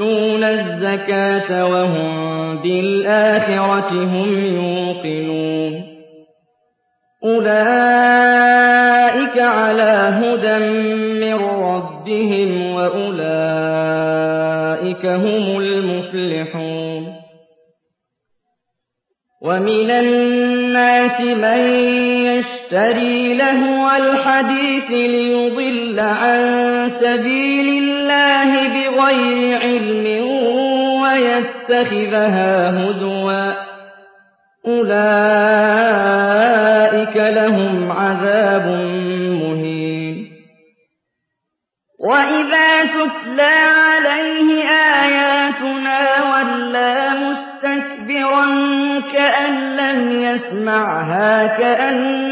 ويؤتون الزكاة وهم بالآخرة هم يوقنون. أولئك على هدى من ربهم وأولئك هم المفلحون. ومن الناس من يشتري لهو الحديث ليضل عن سبيل الله بغير علم ويتخذها هدوا. أولئك لهم عذاب مهين. وإذا تتلى عليه آياتنا ولى مستكبرا كأن لم يسمعها كأن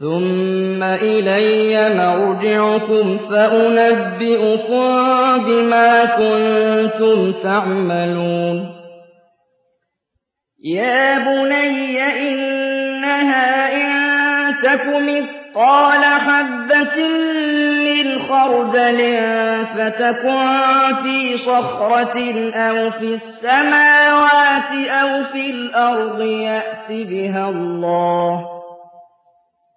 ثم إلي مرجعكم فأنبئكم بما كنتم تعملون يا بني إنها إن تك مثقال حبة من خردل فتكن في صخرة أو في السماوات أو في الأرض يأت بها الله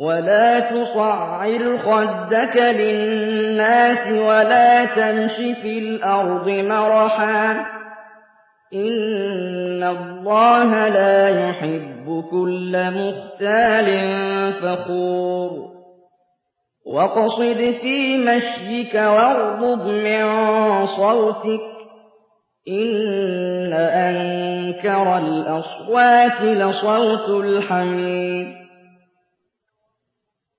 ولا تصعر خدك للناس ولا تمش في الأرض مرحا إن الله لا يحب كل مختال فخور واقصد في مشيك واغضب من صوتك إن أنكر الأصوات لصوت الحميد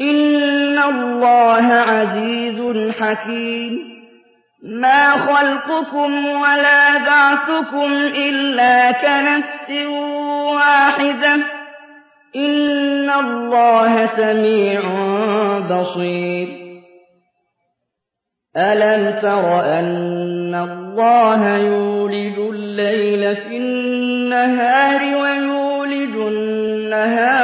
إِنَّ اللَّهَ عَزِيزٌ حَكِيمٌ مَا خَلْقُكُمْ وَلَا بَعْثُكُمْ إِلَّا كَنَفْسٍ وَاحِدَةٍ ۗ إِنَّ اللَّهَ سَمِيعٌ بَصِيرٌ أَلَمْ تَرَ أَنَّ اللَّهَ يُولِجُ اللَّيْلَ فِي النَّهَارِ وَيُولِجُ النَّهَارَ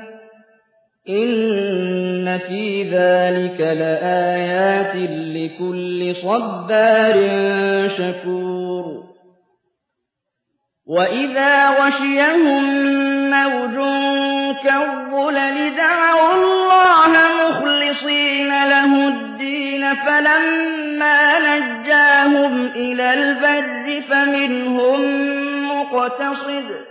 إِنَّ فِي ذَٰلِكَ لَآيَاتٍ لِّكُلِّ صَبَّارٍ شَكُورٍ وَإِذَا غَشِيَهُم مَّوْجٌ كَالظُّلَلِ دَعَوُا اللَّهَ مُخْلِصِينَ لَهُ الدِّينَ فَلَمَّا نَجَّاهُمْ إِلَى الْبَرِّ فَمِنْهُم مُّقْتَصِدٌ ۚ